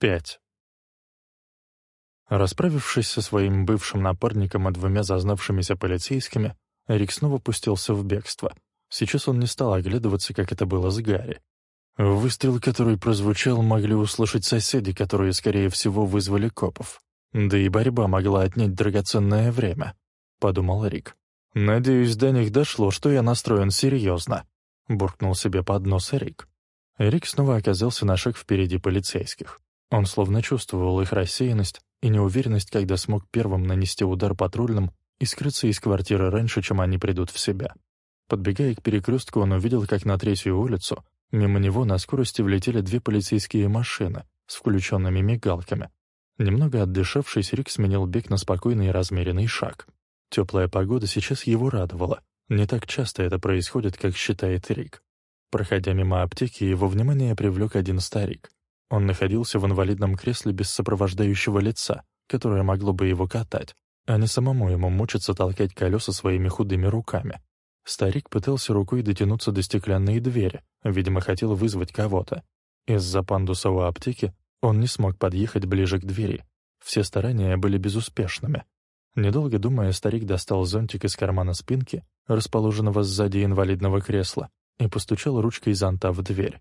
5. Расправившись со своим бывшим напарником и двумя зазнавшимися полицейскими, Рик снова пустился в бегство. Сейчас он не стал оглядываться, как это было с Гарри. Выстрел, который прозвучал, могли услышать соседи, которые, скорее всего, вызвали копов. Да и борьба могла отнять драгоценное время, — подумал Рик. «Надеюсь, до них дошло, что я настроен серьезно», — буркнул себе под нос Рик. Рик снова оказался на шаг впереди полицейских. Он словно чувствовал их рассеянность и неуверенность, когда смог первым нанести удар патрульным и скрыться из квартиры раньше, чем они придут в себя. Подбегая к перекрестку, он увидел, как на третью улицу мимо него на скорости влетели две полицейские машины с включенными мигалками. Немного отдышавшись, Рик сменил бег на спокойный и размеренный шаг. Теплая погода сейчас его радовала. Не так часто это происходит, как считает Рик. Проходя мимо аптеки, его внимание привлек один старик. Он находился в инвалидном кресле без сопровождающего лица, которое могло бы его катать, а не самому ему мучиться толкать колеса своими худыми руками. Старик пытался рукой дотянуться до стеклянной двери, видимо, хотел вызвать кого-то. Из-за пандуса у аптеки он не смог подъехать ближе к двери. Все старания были безуспешными. Недолго думая, старик достал зонтик из кармана спинки, расположенного сзади инвалидного кресла, и постучал ручкой зонта в дверь.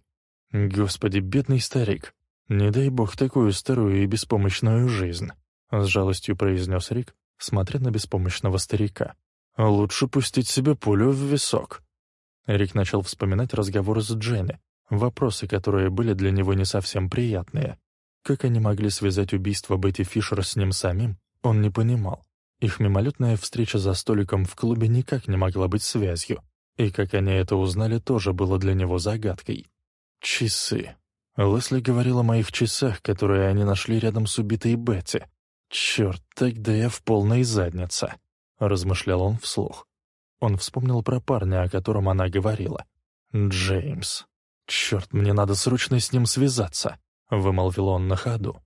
«Господи, бедный старик! Не дай бог такую старую и беспомощную жизнь!» — с жалостью произнес Рик, смотря на беспомощного старика. «Лучше пустить себе пулю в висок». Рик начал вспоминать разговоры с Дженни, вопросы, которые были для него не совсем приятные. Как они могли связать убийство Бетти Фишер с ним самим, он не понимал. Их мимолетная встреча за столиком в клубе никак не могла быть связью, и как они это узнали, тоже было для него загадкой. Часы. Лесли говорил о моих часах, которые они нашли рядом с убитой Бетти. «Черт, тогда я в полной заднице», — размышлял он вслух. Он вспомнил про парня, о котором она говорила. «Джеймс. Черт, мне надо срочно с ним связаться», — вымолвил он на ходу.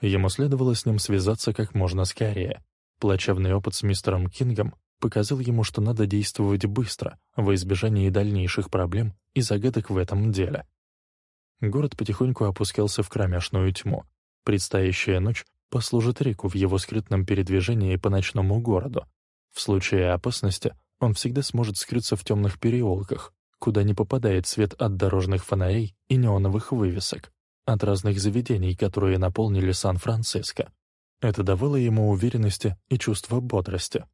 Ему следовало с ним связаться как можно скорее. Плачевный опыт с мистером Кингом показал ему, что надо действовать быстро, во избежание дальнейших проблем и загадок в этом деле. Город потихоньку опускался в кромешную тьму. Предстоящая ночь послужит Рику в его скрытном передвижении по ночному городу. В случае опасности он всегда сможет скрыться в темных переулках, куда не попадает свет от дорожных фонарей и неоновых вывесок, от разных заведений, которые наполнили Сан-Франциско. Это давало ему уверенности и чувство бодрости.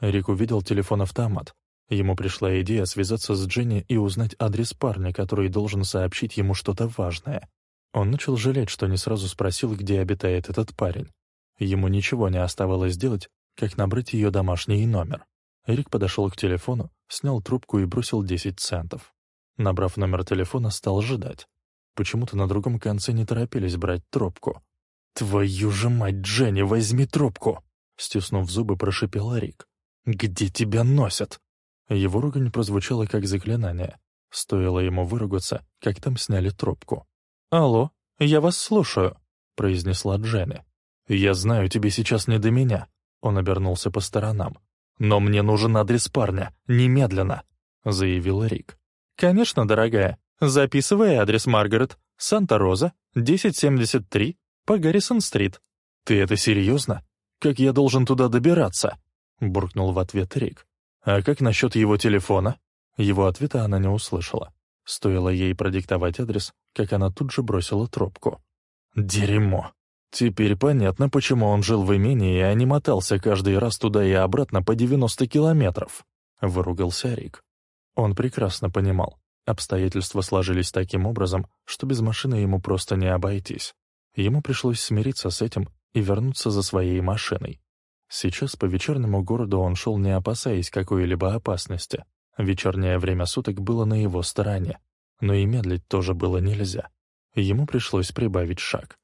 Рик увидел телефон-автомат, Ему пришла идея связаться с Дженни и узнать адрес парня, который должен сообщить ему что-то важное. Он начал жалеть, что не сразу спросил, где обитает этот парень. Ему ничего не оставалось делать, как набрать ее домашний номер. Эрик подошел к телефону, снял трубку и бросил 10 центов. Набрав номер телефона, стал ждать. Почему-то на другом конце не торопились брать трубку. «Твою же мать, Дженни, возьми трубку!» Стиснув зубы, прошипел Рик. «Где тебя носят?» Его ругань прозвучала как заклинание. Стоило ему выругаться, как там сняли трубку. «Алло, я вас слушаю», — произнесла Дженни. «Я знаю, тебе сейчас не до меня», — он обернулся по сторонам. «Но мне нужен адрес парня, немедленно», — заявил Рик. «Конечно, дорогая. Записывай адрес Маргарет. Санта-Роза, 1073, по Гаррисон-стрит». «Ты это серьезно? Как я должен туда добираться?» — буркнул в ответ Рик. «А как насчет его телефона?» Его ответа она не услышала. Стоило ей продиктовать адрес, как она тут же бросила трубку. «Дерьмо!» Теперь понятно, почему он жил в имении, а не мотался каждый раз туда и обратно по 90 километров. Выругался Рик. Он прекрасно понимал. Обстоятельства сложились таким образом, что без машины ему просто не обойтись. Ему пришлось смириться с этим и вернуться за своей машиной. Сейчас по вечернему городу он шел, не опасаясь какой-либо опасности. Вечернее время суток было на его стороне, но и медлить тоже было нельзя. Ему пришлось прибавить шаг.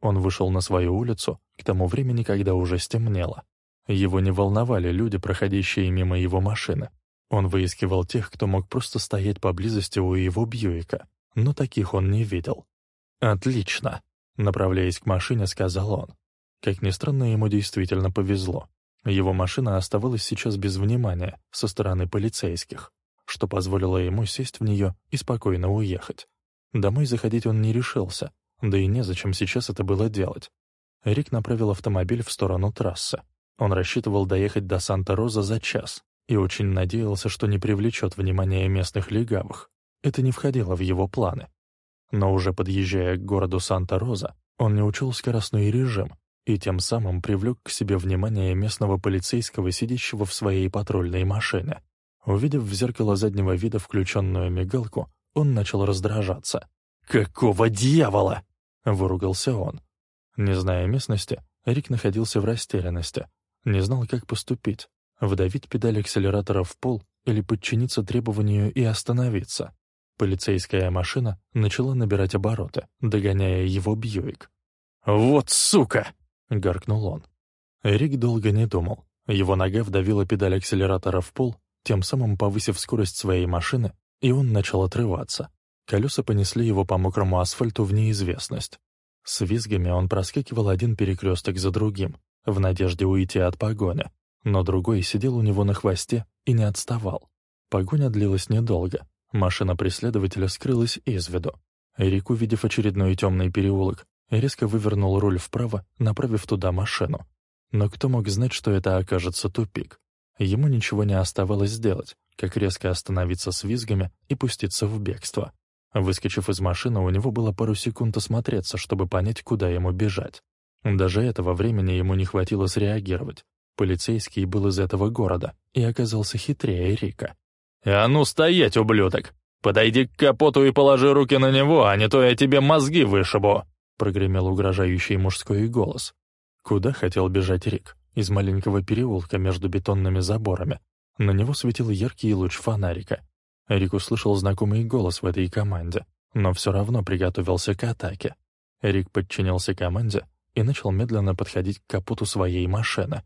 Он вышел на свою улицу к тому времени, когда уже стемнело. Его не волновали люди, проходящие мимо его машины. Он выискивал тех, кто мог просто стоять поблизости у его Бьюика, но таких он не видел. «Отлично!» — направляясь к машине, сказал он. Как ни странно, ему действительно повезло. Его машина оставалась сейчас без внимания со стороны полицейских, что позволило ему сесть в нее и спокойно уехать. Домой заходить он не решился, да и незачем сейчас это было делать. Рик направил автомобиль в сторону трассы. Он рассчитывал доехать до Санта-Роза за час и очень надеялся, что не привлечет внимание местных легавых. Это не входило в его планы. Но уже подъезжая к городу Санта-Роза, он не учел скоростной режим и тем самым привлек к себе внимание местного полицейского, сидящего в своей патрульной машине. Увидев в зеркало заднего вида включенную мигалку, он начал раздражаться. «Какого дьявола?» — выругался он. Не зная местности, Рик находился в растерянности. Не знал, как поступить. Вдавить педаль акселератора в пол или подчиниться требованию и остановиться. Полицейская машина начала набирать обороты, догоняя его Бьюик. «Вот сука!» — гаркнул он. Рик долго не думал. Его нога вдавила педаль акселератора в пол, тем самым повысив скорость своей машины, и он начал отрываться. Колеса понесли его по мокрому асфальту в неизвестность. С визгами он проскакивал один перекресток за другим, в надежде уйти от погони, но другой сидел у него на хвосте и не отставал. Погоня длилась недолго. Машина преследователя скрылась из виду. Эрик, увидев очередной темный переулок, резко вывернул руль вправо, направив туда машину. Но кто мог знать, что это окажется тупик? Ему ничего не оставалось сделать, как резко остановиться с визгами и пуститься в бегство. Выскочив из машины, у него было пару секунд осмотреться, чтобы понять, куда ему бежать. Даже этого времени ему не хватило среагировать. Полицейский был из этого города и оказался хитрее Рика. «А ну стоять, ублюдок! Подойди к капоту и положи руки на него, а не то я тебе мозги вышибу!» Прогремел угрожающий мужской голос. Куда хотел бежать Рик? Из маленького переулка между бетонными заборами. На него светил яркий луч фонарика. Рик услышал знакомый голос в этой команде, но все равно приготовился к атаке. Рик подчинился команде и начал медленно подходить к капоту своей машины.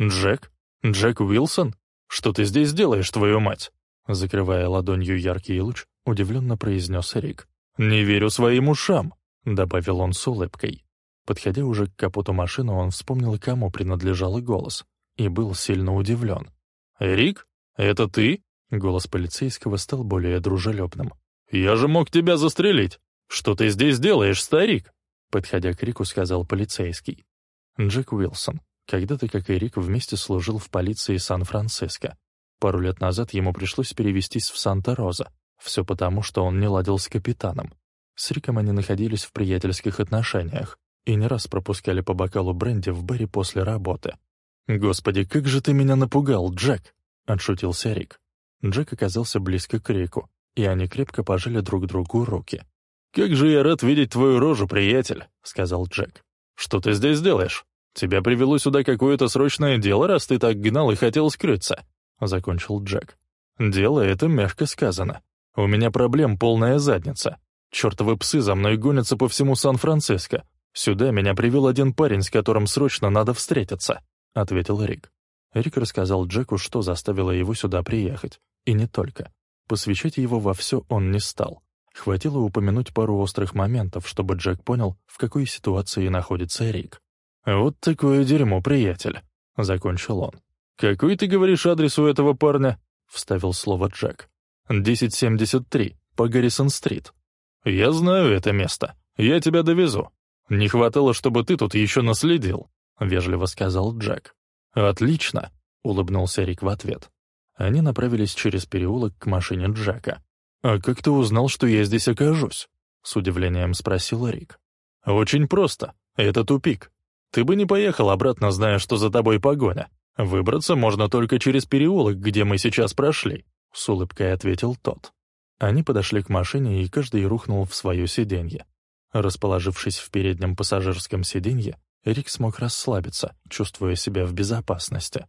«Джек? Джек Уилсон? Что ты здесь делаешь, твою мать?» Закрывая ладонью яркий луч, удивленно произнес Рик. «Не верю своим ушам», — добавил он с улыбкой. Подходя уже к капоту машины, он вспомнил, кому принадлежал голос, и был сильно удивлен. «Рик? Это ты?» Голос полицейского стал более дружелюбным. «Я же мог тебя застрелить! Что ты здесь делаешь, старик?» Подходя к Рику, сказал полицейский. Джек Уилсон. Когда-то, как и Рик, вместе служил в полиции Сан-Франциско. Пару лет назад ему пришлось перевестись в Санта-Роза. Все потому, что он не ладил с капитаном. С Риком они находились в приятельских отношениях и не раз пропускали по бокалу бренди в баре после работы. «Господи, как же ты меня напугал, Джек!» — отшутился Рик. Джек оказался близко к Рику, и они крепко пожали друг другу руки. «Как же я рад видеть твою рожу, приятель», — сказал Джек. «Что ты здесь делаешь? Тебя привело сюда какое-то срочное дело, раз ты так гнал и хотел скрыться», — закончил Джек. «Дело это мягко сказано. У меня проблем полная задница. Чёртовы псы за мной гонятся по всему Сан-Франциско. Сюда меня привел один парень, с которым срочно надо встретиться», — ответил Рик. Рик рассказал Джеку, что заставило его сюда приехать. И не только. Посвящать его во все он не стал. Хватило упомянуть пару острых моментов, чтобы Джек понял, в какой ситуации находится Рик. «Вот такое дерьмо, приятель», — закончил он. «Какой, ты говоришь, адрес у этого парня?» — вставил слово Джек. «1073, по Гаррисон-стрит». «Я знаю это место. Я тебя довезу. Не хватало, чтобы ты тут еще наследил», — вежливо сказал Джек. «Отлично», — улыбнулся Рик в ответ. Они направились через переулок к машине Джека. «А как ты узнал, что я здесь окажусь?» — с удивлением спросил Рик. «Очень просто. Это тупик. Ты бы не поехал обратно, зная, что за тобой погоня. Выбраться можно только через переулок, где мы сейчас прошли», — с улыбкой ответил тот. Они подошли к машине, и каждый рухнул в свое сиденье. Расположившись в переднем пассажирском сиденье, Рик смог расслабиться, чувствуя себя в безопасности.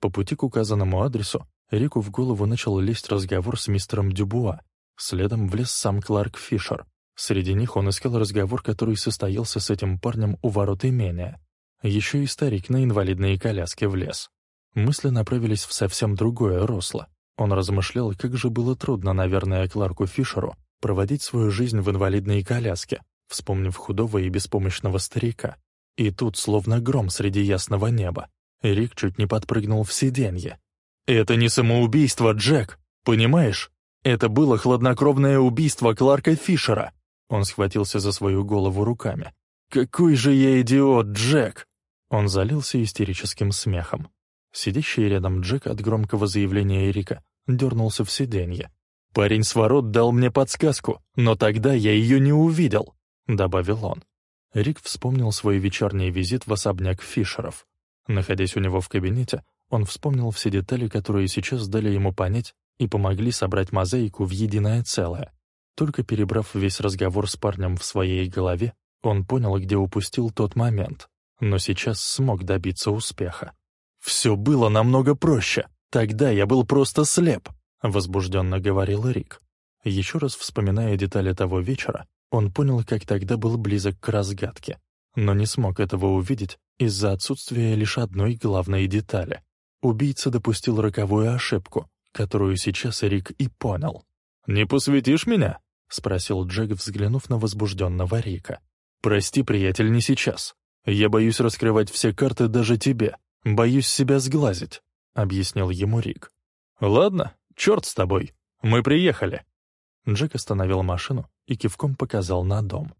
По пути к указанному адресу Рику в голову начал лезть разговор с мистером Дюбуа. Следом влез сам Кларк Фишер. Среди них он искал разговор, который состоялся с этим парнем у ворот имения. Еще и старик на инвалидной коляске влез. Мысли направились в совсем другое русло. Он размышлял, как же было трудно, наверное, Кларку Фишеру проводить свою жизнь в инвалидной коляске, вспомнив худого и беспомощного старика. И тут, словно гром среди ясного неба, Рик чуть не подпрыгнул в сиденье. «Это не самоубийство, Джек, понимаешь? Это было хладнокровное убийство Кларка Фишера. Он схватился за свою голову руками. «Какой же я идиот, Джек!» Он залился истерическим смехом. Сидящий рядом Джек от громкого заявления Эрика дернулся в сиденье. «Парень с ворот дал мне подсказку, но тогда я ее не увидел», — добавил он. Рик вспомнил свой вечерний визит в особняк Фишеров. Находясь у него в кабинете, он вспомнил все детали, которые сейчас дали ему понять и помогли собрать мозаику в единое целое. Только перебрав весь разговор с парнем в своей голове, он понял, где упустил тот момент, но сейчас смог добиться успеха. «Все было намного проще. Тогда я был просто слеп», — возбужденно говорил Рик. Еще раз вспоминая детали того вечера, он понял, как тогда был близок к разгадке, но не смог этого увидеть из-за отсутствия лишь одной главной детали. Убийца допустил роковую ошибку, которую сейчас Рик и понял. «Не посвятишь меня?» — спросил Джек, взглянув на возбужденного Рика. «Прости, приятель, не сейчас. Я боюсь раскрывать все карты даже тебе. Боюсь себя сглазить», — объяснил ему Рик. «Ладно, черт с тобой. Мы приехали». Джек остановил машину и кивком показал на дом.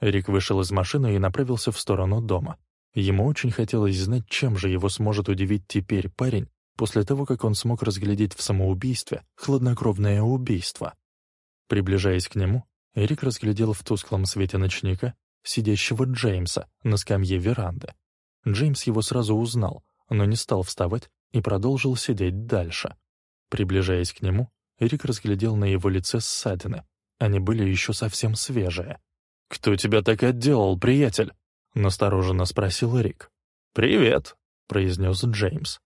Рик вышел из машины и направился в сторону дома. Ему очень хотелось знать, чем же его сможет удивить теперь парень, после того, как он смог разглядеть в самоубийстве хладнокровное убийство. Приближаясь к нему, Эрик разглядел в тусклом свете ночника сидящего Джеймса на скамье веранды. Джеймс его сразу узнал, но не стал вставать и продолжил сидеть дальше. Приближаясь к нему, Эрик разглядел на его лице ссадины. Они были еще совсем свежие. «Кто тебя так отделал, приятель?» — настороженно спросил Эрик. «Привет», — произнес Джеймс.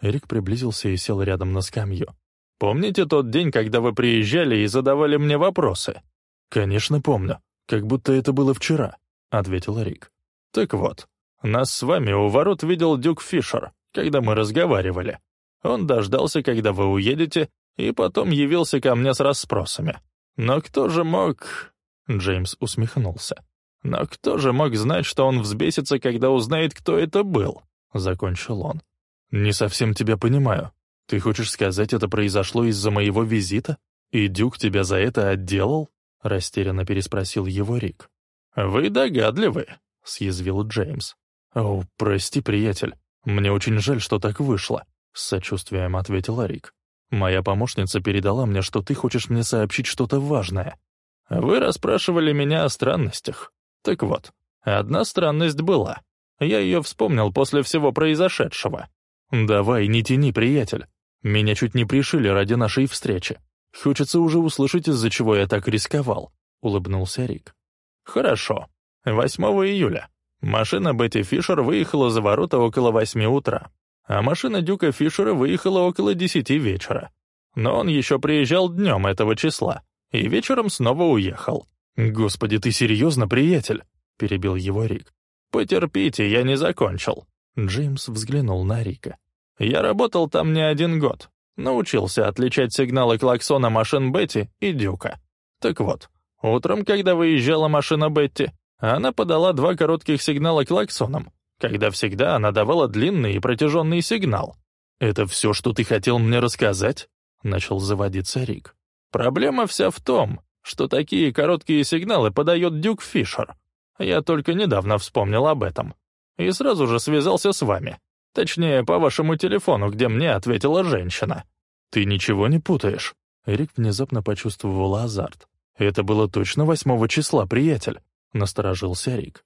Эрик приблизился и сел рядом на скамью. Помните тот день, когда вы приезжали и задавали мне вопросы?» «Конечно, помню. Как будто это было вчера», — ответил Рик. «Так вот, нас с вами у ворот видел Дюк Фишер, когда мы разговаривали. Он дождался, когда вы уедете, и потом явился ко мне с расспросами. Но кто же мог...» Джеймс усмехнулся. «Но кто же мог знать, что он взбесится, когда узнает, кто это был?» — закончил он. «Не совсем тебя понимаю», «Ты хочешь сказать, это произошло из-за моего визита? И Дюк тебя за это отделал?» — растерянно переспросил его Рик. «Вы догадливы», — съязвил Джеймс. «О, прости, приятель. Мне очень жаль, что так вышло», — с сочувствием ответил Рик. «Моя помощница передала мне, что ты хочешь мне сообщить что-то важное. Вы расспрашивали меня о странностях. Так вот, одна странность была. Я ее вспомнил после всего произошедшего. Давай, не тяни, приятель. Меня чуть не пришили ради нашей встречи. Хочется уже услышать, из-за чего я так рисковал», — улыбнулся Рик. «Хорошо. 8 июля. Машина Бетти Фишер выехала за ворота около 8 утра, а машина Дюка Фишера выехала около 10 вечера. Но он еще приезжал днем этого числа и вечером снова уехал. «Господи, ты серьезно, приятель?» — перебил его Рик. «Потерпите, я не закончил». Джеймс взглянул на Рика. Я работал там не один год. Научился отличать сигналы клаксона машин Бетти и Дюка. Так вот, утром, когда выезжала машина Бетти, она подала два коротких сигнала клаксоном, когда всегда она давала длинный и протяженный сигнал. «Это все, что ты хотел мне рассказать?» — начал заводиться Рик. «Проблема вся в том, что такие короткие сигналы подает Дюк Фишер. Я только недавно вспомнил об этом. И сразу же связался с вами. Точнее, по вашему телефону, где мне ответила женщина. Ты ничего не путаешь. Эрик внезапно почувствовал азарт. Это было точно восьмого числа, приятель. Насторожился Рик.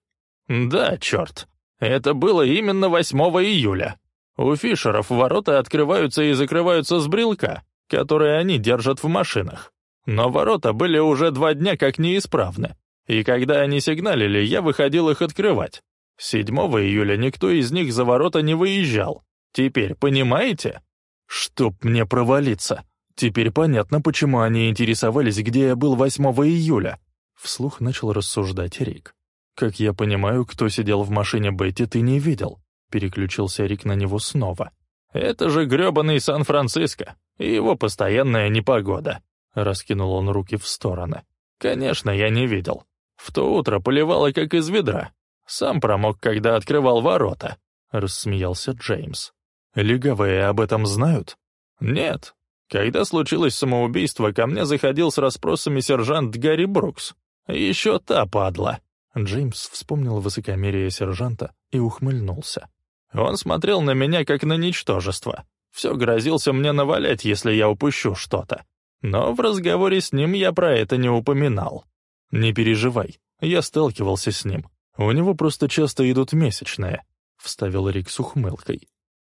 Да, черт. Это было именно 8 июля. У Фишеров ворота открываются и закрываются с брелка, которые они держат в машинах. Но ворота были уже два дня как неисправны. И когда они сигналили, я выходил их открывать. 7 июля никто из них за ворота не выезжал. Теперь понимаете? Чтоб мне провалиться. Теперь понятно, почему они интересовались, где я был 8 июля. Вслух начал рассуждать Рик. Как я понимаю, кто сидел в машине Бетти, ты не видел. Переключился Рик на него снова. Это же грёбаный Сан-Франциско и его постоянная непогода. Раскинул он руки в стороны. Конечно, я не видел. В то утро поливало как из ведра, сам промок, когда открывал ворота», — рассмеялся Джеймс. «Легавые об этом знают?» «Нет. Когда случилось самоубийство, ко мне заходил с расспросами сержант Гарри Брукс. Еще та падла. Джеймс вспомнил высокомерие сержанта и ухмыльнулся. Он смотрел на меня как на ничтожество. Все грозился мне навалять, если я упущу что-то. Но в разговоре с ним я про это не упоминал. Не переживай, я сталкивался с ним. У него просто часто идут месячные, — вставил Рик с ухмылкой.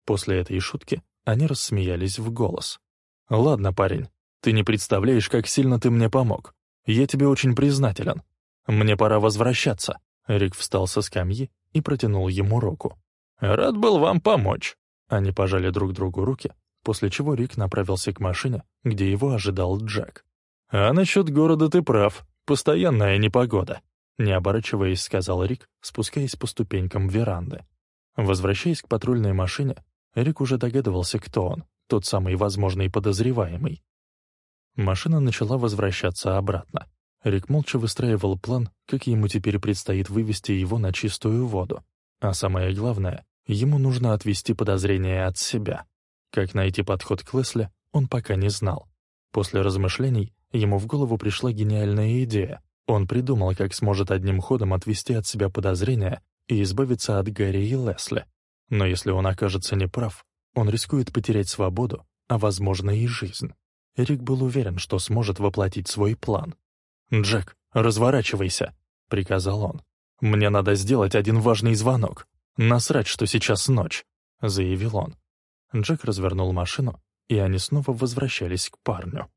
После этой шутки они рассмеялись в голос. «Ладно, парень, ты не представляешь, как сильно ты мне помог. Я тебе очень признателен. Мне пора возвращаться». Рик встал со скамьи и протянул ему руку. «Рад был вам помочь». Они пожали друг другу руки, после чего Рик направился к машине, где его ожидал Джек. «А насчет города ты прав. Постоянная непогода», — не оборачиваясь, сказал Рик, спускаясь по ступенькам веранды. Возвращаясь к патрульной машине, Рик уже догадывался, кто он, тот самый возможный подозреваемый. Машина начала возвращаться обратно. Рик молча выстраивал план, как ему теперь предстоит вывести его на чистую воду. А самое главное, ему нужно отвести подозрения от себя. Как найти подход к Лесли, он пока не знал. После размышлений ему в голову пришла гениальная идея. Он придумал, как сможет одним ходом отвести от себя подозрения и избавиться от Гарри и Лесли. Но если он окажется неправ, он рискует потерять свободу, а, возможно, и жизнь. Эрик был уверен, что сможет воплотить свой план. «Джек, разворачивайся», — приказал он. «Мне надо сделать один важный звонок. Насрать, что сейчас ночь», — заявил он. Джек развернул машину, и они снова возвращались к парню.